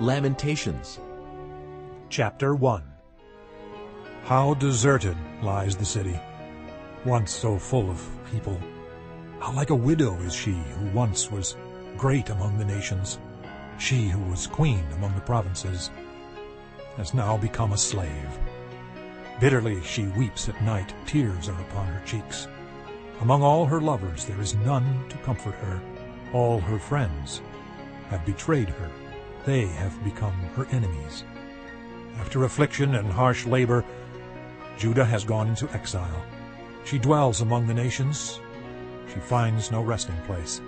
Lamentations Chapter 1 How deserted lies the city, once so full of people. How like a widow is she who once was great among the nations, she who was queen among the provinces, has now become a slave. Bitterly she weeps at night, tears are upon her cheeks. Among all her lovers there is none to comfort her. All her friends have betrayed her. They have become her enemies. After affliction and harsh labor, Judah has gone into exile. She dwells among the nations. She finds no resting place.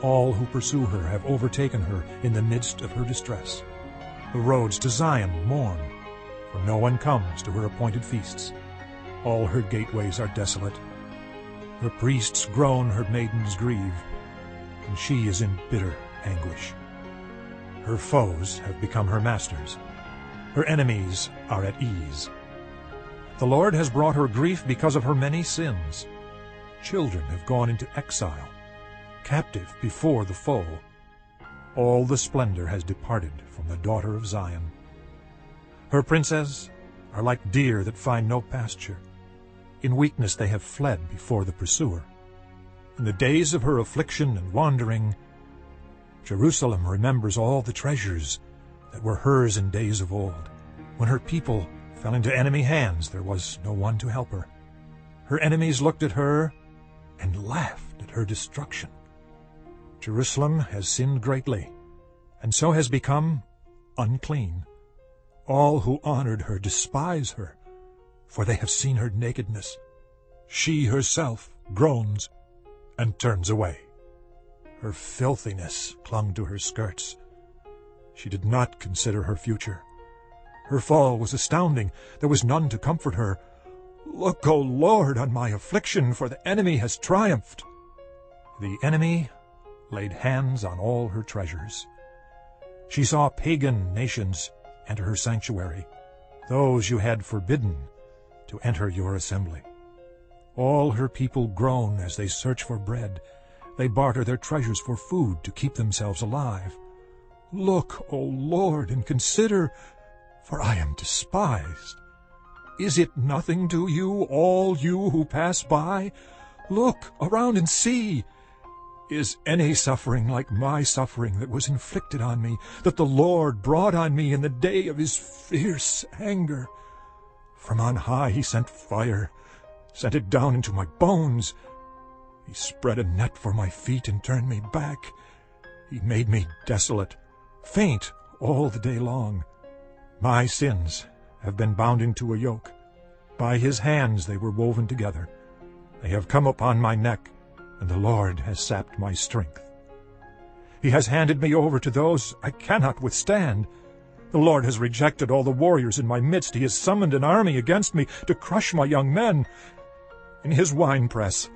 All who pursue her have overtaken her in the midst of her distress. The roads to Zion mourn, for no one comes to her appointed feasts. All her gateways are desolate. Her priests groan, her maidens grieve, and she is in bitter anguish. Her foes have become her masters. Her enemies are at ease. The Lord has brought her grief because of her many sins. Children have gone into exile, captive before the foe. All the splendor has departed from the daughter of Zion. Her princes are like deer that find no pasture. In weakness they have fled before the pursuer. In the days of her affliction and wandering, Jerusalem remembers all the treasures that were hers in days of old. When her people fell into enemy hands, there was no one to help her. Her enemies looked at her and laughed at her destruction. Jerusalem has sinned greatly, and so has become unclean. All who honored her despise her, for they have seen her nakedness. She herself groans and turns away. Her filthiness clung to her skirts. She did not consider her future. Her fall was astounding. There was none to comfort her. Look, O Lord, on my affliction, for the enemy has triumphed. The enemy laid hands on all her treasures. She saw pagan nations enter her sanctuary, those you had forbidden to enter your assembly. All her people groan as they search for bread. They barter their treasures for food to keep themselves alive. Look, O Lord, and consider, for I am despised. Is it nothing to you, all you who pass by? Look around and see. Is any suffering like my suffering that was inflicted on me, that the Lord brought on me in the day of his fierce anger? From on high he sent fire, sent it down into my bones. He spread a net for my feet and turned me back. He made me desolate, faint all the day long. My sins have been bound into a yoke. By his hands they were woven together. They have come upon my neck, and the Lord has sapped my strength. He has handed me over to those I cannot withstand. The Lord has rejected all the warriors in my midst. He has summoned an army against me to crush my young men. In his winepress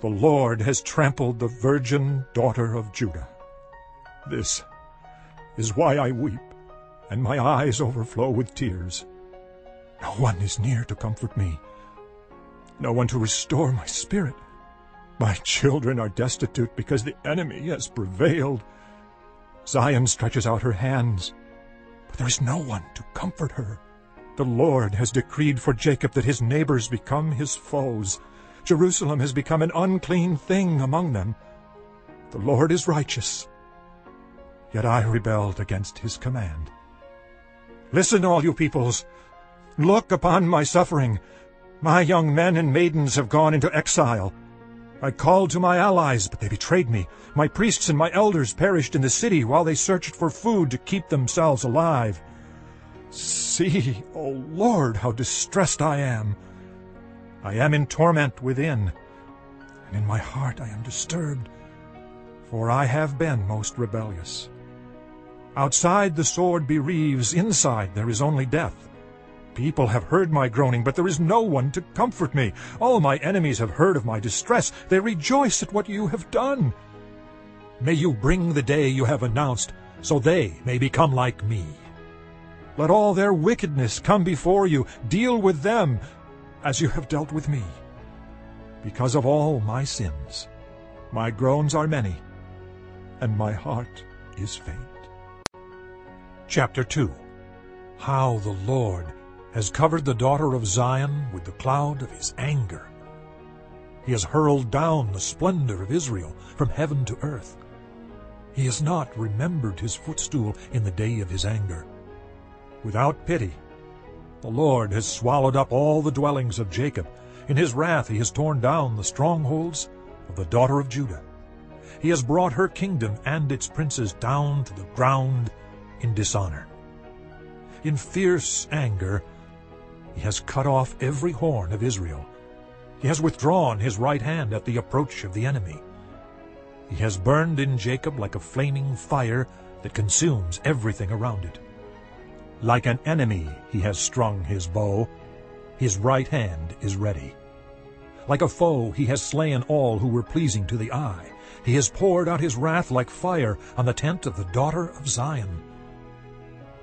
the Lord has trampled the virgin daughter of Judah. This is why I weep, and my eyes overflow with tears. No one is near to comfort me, no one to restore my spirit. My children are destitute because the enemy has prevailed. Zion stretches out her hands, but there is no one to comfort her. The Lord has decreed for Jacob that his neighbors become his foes. Jerusalem has become an unclean thing among them. The Lord is righteous, yet I rebelled against his command. Listen, all you peoples. Look upon my suffering. My young men and maidens have gone into exile. I called to my allies, but they betrayed me. My priests and my elders perished in the city while they searched for food to keep themselves alive. See, O Lord, how distressed I am. I am in torment within, and in my heart I am disturbed, for I have been most rebellious. Outside the sword bereaves, inside there is only death. People have heard my groaning, but there is no one to comfort me. All my enemies have heard of my distress. They rejoice at what you have done. May you bring the day you have announced, so they may become like me. Let all their wickedness come before you. Deal with them as you have dealt with me. Because of all my sins, my groans are many, and my heart is faint. Chapter 2 How the Lord has covered the daughter of Zion with the cloud of his anger. He has hurled down the splendor of Israel from heaven to earth. He has not remembered his footstool in the day of his anger. Without pity, the Lord has swallowed up all the dwellings of Jacob. In his wrath he has torn down the strongholds of the daughter of Judah. He has brought her kingdom and its princes down to the ground in dishonor. In fierce anger he has cut off every horn of Israel. He has withdrawn his right hand at the approach of the enemy. He has burned in Jacob like a flaming fire that consumes everything around it. Like an enemy he has strung his bow. His right hand is ready. Like a foe he has slain all who were pleasing to the eye. He has poured out his wrath like fire on the tent of the daughter of Zion.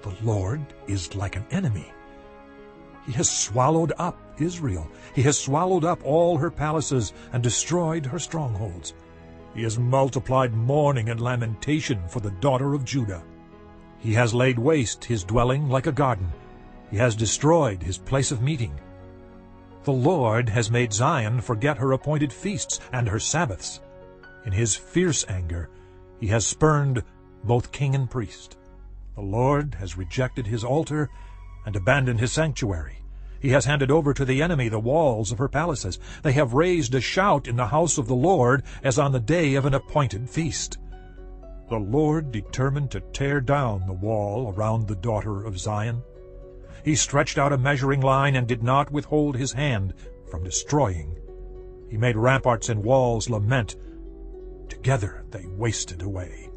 The Lord is like an enemy. He has swallowed up Israel. He has swallowed up all her palaces and destroyed her strongholds. He has multiplied mourning and lamentation for the daughter of Judah. He has laid waste his dwelling like a garden. He has destroyed his place of meeting. The Lord has made Zion forget her appointed feasts and her Sabbaths. In his fierce anger he has spurned both king and priest. The Lord has rejected his altar and abandoned his sanctuary. He has handed over to the enemy the walls of her palaces. They have raised a shout in the house of the Lord as on the day of an appointed feast. The Lord determined to tear down the wall around the daughter of Zion. He stretched out a measuring line and did not withhold his hand from destroying. He made ramparts and walls lament Together they wasted away.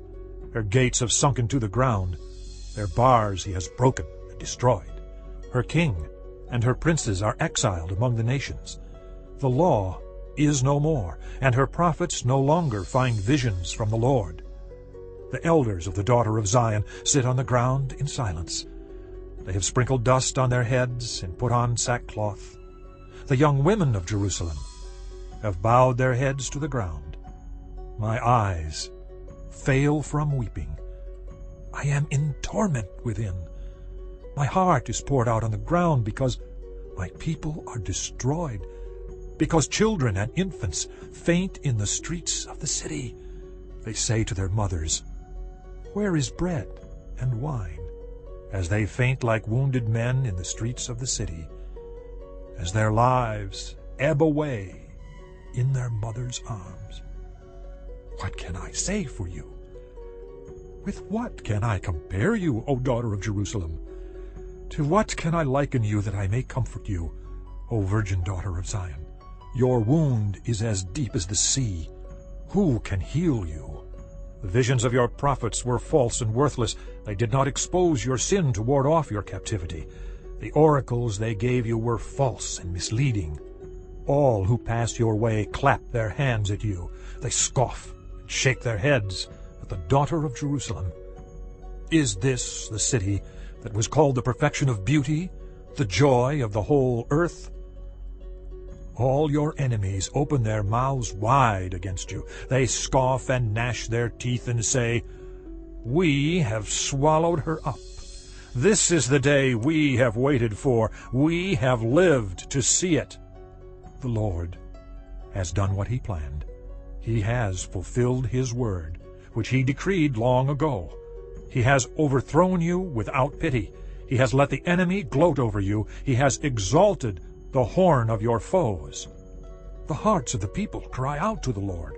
Her gates have sunken to the ground. Their bars he has broken and destroyed. Her king and her princes are exiled among the nations. The law is no more, and her prophets no longer find visions from the Lord. The elders of the daughter of Zion sit on the ground in silence. They have sprinkled dust on their heads and put on sackcloth. The young women of Jerusalem have bowed their heads to the ground. My eyes fail from weeping. I am in torment within. My heart is poured out on the ground because my people are destroyed, because children and infants faint in the streets of the city. They say to their mothers, Where is bread and wine? As they faint like wounded men in the streets of the city, as their lives ebb away in their mother's arms. What can I say for you? With what can I compare you, O daughter of Jerusalem? To what can I liken you that I may comfort you, O virgin daughter of Zion? Your wound is as deep as the sea. Who can heal you? The visions of your prophets were false and worthless. They did not expose your sin to ward off your captivity. The oracles they gave you were false and misleading. All who pass your way clap their hands at you. They scoff and shake their heads at the daughter of Jerusalem. Is this the city that was called the perfection of beauty, the joy of the whole earth? All your enemies open their mouths wide against you. They scoff and gnash their teeth and say, We have swallowed her up. This is the day we have waited for. We have lived to see it. The Lord has done what he planned. He has fulfilled his word, which he decreed long ago. He has overthrown you without pity. He has let the enemy gloat over you. He has exalted the horn of your foes. The hearts of the people cry out to the Lord.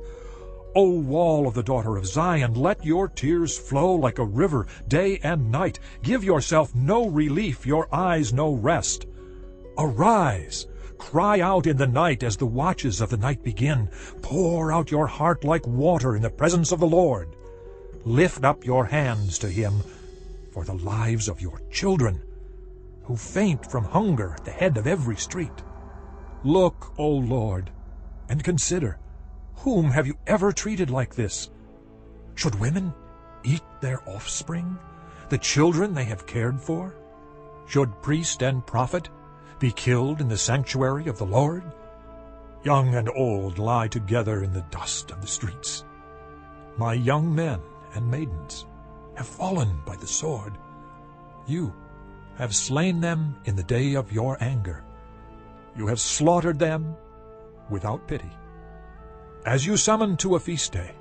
O wall of the daughter of Zion, let your tears flow like a river day and night. Give yourself no relief, your eyes no rest. Arise, Cry out in the night as the watches of the night begin. Pour out your heart like water in the presence of the Lord. Lift up your hands to him for the lives of your children, who faint from hunger at the head of every street. Look, O Lord, and consider, whom have you ever treated like this? Should women eat their offspring, the children they have cared for? Should priest and prophet be killed in the sanctuary of the Lord? Young and old lie together in the dust of the streets. My young men and maidens have fallen by the sword. You have slain them in the day of your anger. You have slaughtered them without pity. As you summoned to a feast day,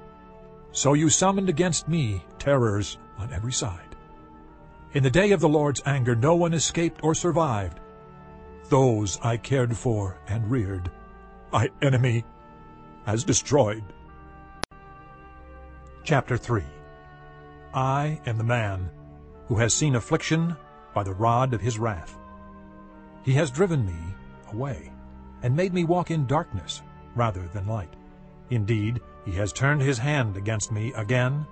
so you summoned against me terrors on every side. In the day of the Lord's anger no one escaped or survived. Those I cared for and reared, my enemy has destroyed. Chapter 3 I am the man who has seen affliction by the rod of his wrath. He has driven me away, and made me walk in darkness rather than light. Indeed, he has turned his hand against me again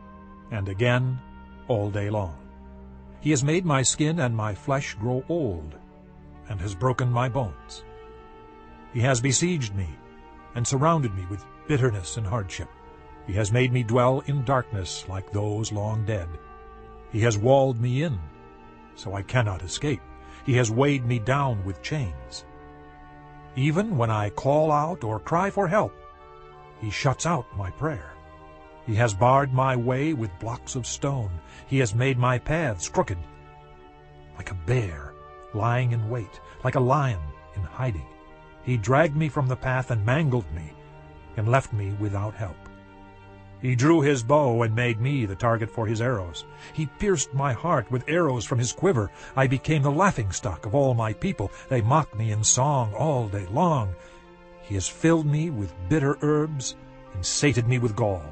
and again all day long. He has made my skin and my flesh grow old, and has broken my bones. He has besieged me, and surrounded me with bitterness and hardship. He has made me dwell in darkness like those long dead. He has walled me in, so I cannot escape. He has weighed me down with chains. Even when I call out or cry for help, he shuts out my prayer. He has barred my way with blocks of stone. He has made my paths crooked. Like a bear lying in wait, like a lion in hiding. He dragged me from the path and mangled me, and left me without help. He drew his bow and made me the target for his arrows. He pierced my heart with arrows from his quiver. I became the laughingstock of all my people. They mocked me in song all day long. He has filled me with bitter herbs and sated me with gall.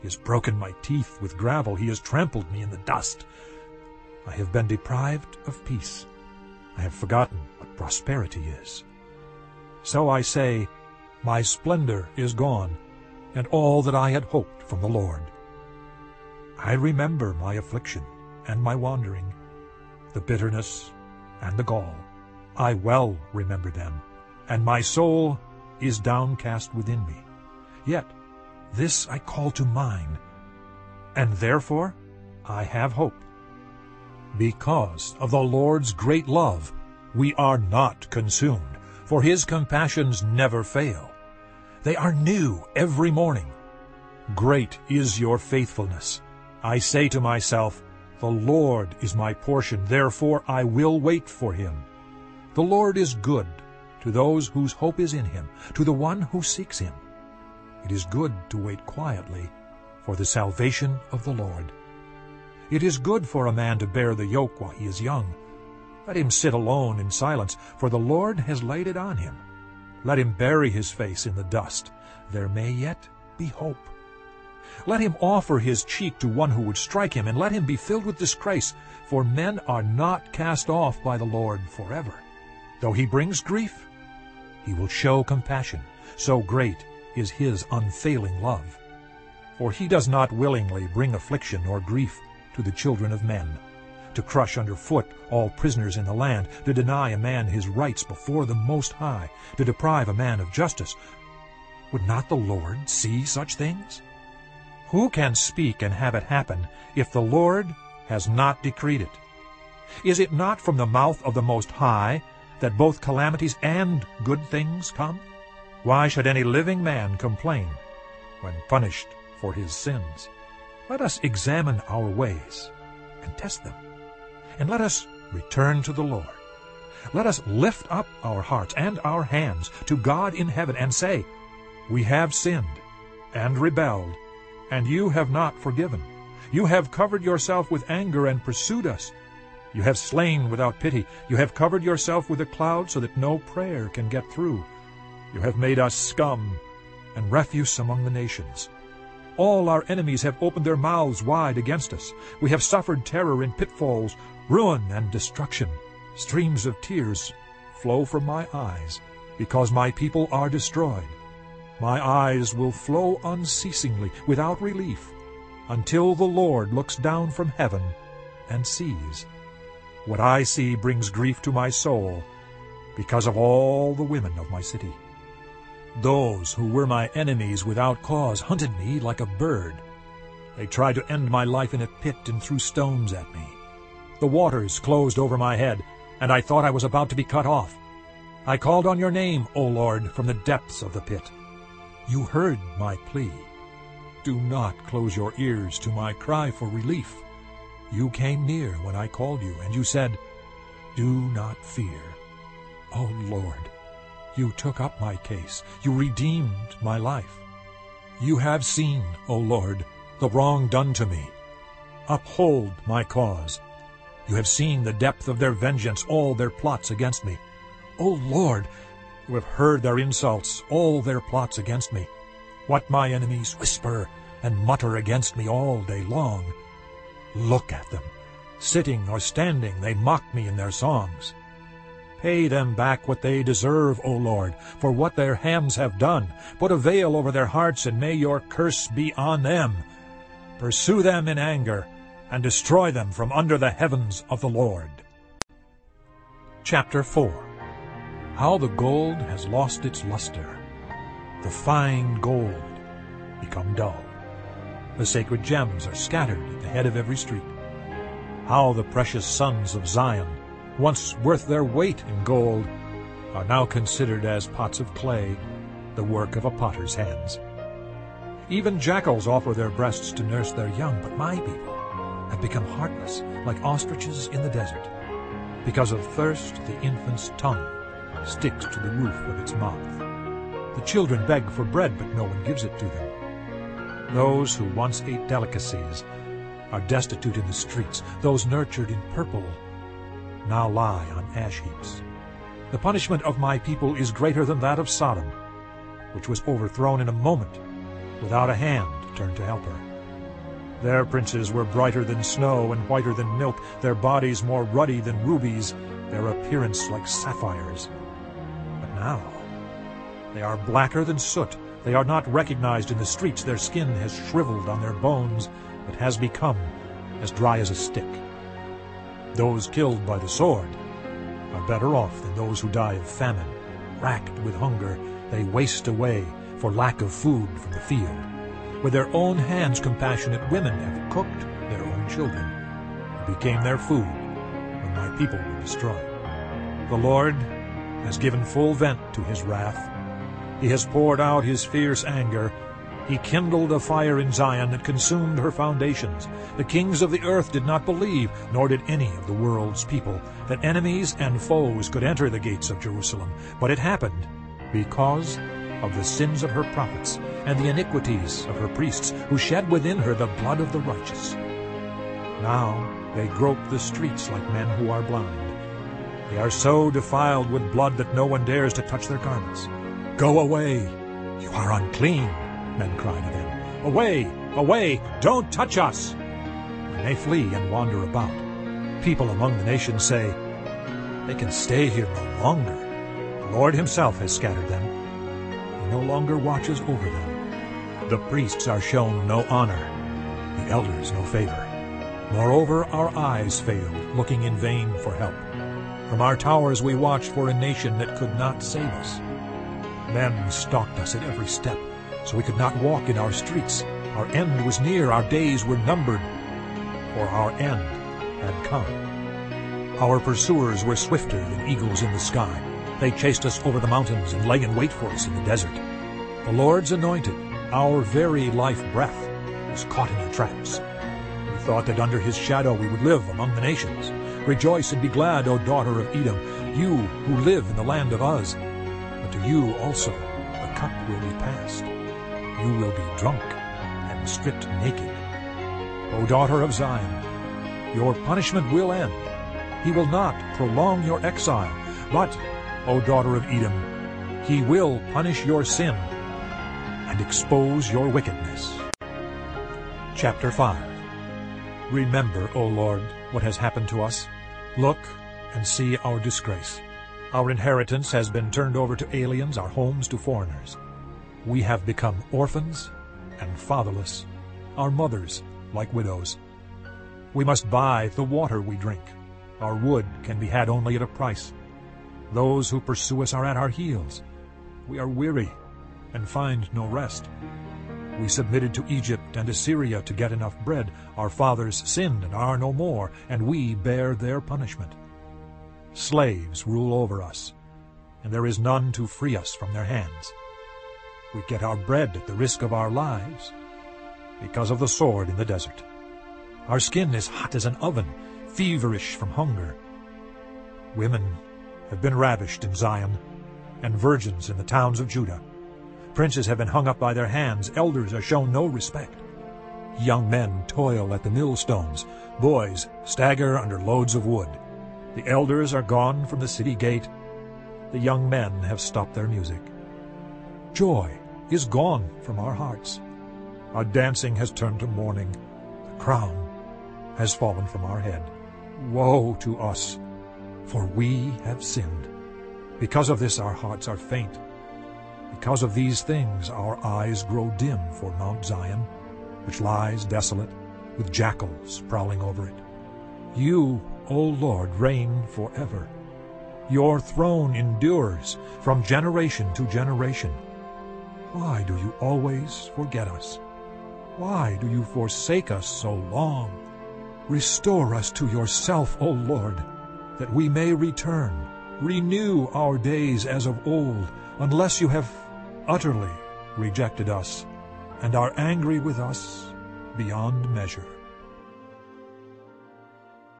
He has broken my teeth with gravel. He has trampled me in the dust. I have been deprived of peace. I have forgotten what prosperity is. So I say, My splendor is gone, and all that I had hoped from the Lord. I remember my affliction and my wandering, the bitterness and the gall. I well remember them and my soul is downcast within me. Yet this I call to mind, and therefore I have hope. Because of the Lord's great love, we are not consumed, for his compassions never fail. They are new every morning. Great is your faithfulness. I say to myself, The Lord is my portion, therefore I will wait for him. The Lord is good to those whose hope is in him, to the one who seeks him. It is good to wait quietly for the salvation of the Lord. It is good for a man to bear the yoke while he is young. Let him sit alone in silence, for the Lord has laid it on him. Let him bury his face in the dust. There may yet be hope. Let him offer his cheek to one who would strike him, and let him be filled with disgrace, for men are not cast off by the Lord forever. Though he brings grief, he will show compassion, so great is his unfailing love. For he does not willingly bring affliction or grief to the children of men, to crush under foot all prisoners in the land, to deny a man his rights before the Most High, to deprive a man of justice. Would not the Lord see such things? Who can speak and have it happen if the Lord has not decreed it? Is it not from the mouth of the Most High that both calamities and good things come? Why should any living man complain when punished for his sins? Let us examine our ways and test them, and let us return to the Lord. Let us lift up our hearts and our hands to God in heaven and say, We have sinned and rebelled, and you have not forgiven. You have covered yourself with anger and pursued us. You have slain without pity. You have covered yourself with a cloud so that no prayer can get through. You have made us scum and refuse among the nations. All our enemies have opened their mouths wide against us. We have suffered terror in pitfalls, ruin and destruction. Streams of tears flow from my eyes, because my people are destroyed. My eyes will flow unceasingly, without relief, until the Lord looks down from heaven and sees. What I see brings grief to my soul because of all the women of my city. Those who were my enemies without cause hunted me like a bird. They tried to end my life in a pit and threw stones at me. The waters closed over my head, and I thought I was about to be cut off. I called on your name, O Lord, from the depths of the pit. You heard my plea. Do not close your ears to my cry for relief. You came near when I called you, and you said, Do not fear. O Lord, you took up my case. You redeemed my life. You have seen, O Lord, the wrong done to me. Uphold my cause. You have seen the depth of their vengeance, all their plots against me. O Lord, you have heard their insults, all their plots against me. What my enemies whisper and mutter against me all day long. Look at them. Sitting or standing, they mock me in their songs. Pay them back what they deserve, O Lord, for what their hands have done. Put a veil over their hearts, and may your curse be on them. Pursue them in anger, and destroy them from under the heavens of the Lord. Chapter 4 How the gold has lost its luster, the fine gold become dull. The sacred gems are scattered at the head of every street. How the precious sons of Zion, once worth their weight in gold, are now considered as pots of clay, the work of a potter's hands. Even jackals offer their breasts to nurse their young, but my people have become heartless, like ostriches in the desert. Because of thirst, the infant's tongue sticks to the roof of its mouth. The children beg for bread, but no one gives it to them. Those who once ate delicacies are destitute in the streets. Those nurtured in purple now lie on ash heaps. The punishment of my people is greater than that of Sodom, which was overthrown in a moment, without a hand turned to help her. Their princes were brighter than snow and whiter than milk, their bodies more ruddy than rubies, their appearance like sapphires. But now they are blacker than soot. They are not recognized in the streets. Their skin has shriveled on their bones, but has become as dry as a stick. Those killed by the sword are better off than those who die of famine. Racked with hunger, they waste away for lack of food from the field. With their own hands compassionate women have cooked their own children, who became their food when my people were destroyed. The Lord has given full vent to his wrath. He has poured out his fierce anger. He kindled a fire in Zion that consumed her foundations. The kings of the earth did not believe, nor did any of the world's people, that enemies and foes could enter the gates of Jerusalem. But it happened because of the sins of her prophets and the iniquities of her priests, who shed within her the blood of the righteous. Now they grope the streets like men who are blind. They are so defiled with blood that no one dares to touch their garments. Go away! You are unclean, men cry to them. Away! Away! Don't touch us! When they flee and wander about, people among the nations say, They can stay here no longer. The Lord himself has scattered them. He no longer watches over them. The priests are shown no honor, the elders no favor. Moreover, our eyes failed, looking in vain for help. From our towers we watched for a nation that could not save us. Men stalked us at every step, so we could not walk in our streets. Our end was near, our days were numbered, for our end had come. Our pursuers were swifter than eagles in the sky. They chased us over the mountains and lay in wait for us in the desert. The Lord's anointed, our very life breath, was caught in their traps. We thought that under his shadow we would live among the nations. Rejoice and be glad, O daughter of Edom, you who live in the land of Uz. But to you also the cup will be passed. You will be drunk and stripped naked. O daughter of Zion, your punishment will end. He will not prolong your exile, but, O daughter of Edom, he will punish your sin and expose your wickedness. Chapter 5 Remember, O Lord, what has happened to us. Look and see our disgrace. Our inheritance has been turned over to aliens, our homes to foreigners. We have become orphans and fatherless, our mothers like widows. We must buy the water we drink. Our wood can be had only at a price. Those who pursue us are at our heels. We are weary and find no rest. We submitted to Egypt and Assyria to get enough bread. Our fathers sinned and are no more, and we bear their punishment. Slaves rule over us, and there is none to free us from their hands. We get our bread at the risk of our lives because of the sword in the desert. Our skin is hot as an oven, feverish from hunger. Women have been ravished in Zion, and virgins in the towns of Judah. Princes have been hung up by their hands, elders are shown no respect. Young men toil at the millstones, boys stagger under loads of wood. The elders are gone from the city gate, the young men have stopped their music. Joy is gone from our hearts. Our dancing has turned to mourning. The crown has fallen from our head. Woe to us, for we have sinned. Because of this our hearts are faint. Because of these things our eyes grow dim for Mount Zion, which lies desolate, with jackals prowling over it. You, O Lord, reign forever. Your throne endures from generation to generation. Why do you always forget us? Why do you forsake us so long? Restore us to yourself, O Lord, that we may return. Renew our days as of old, unless you have utterly rejected us and are angry with us beyond measure.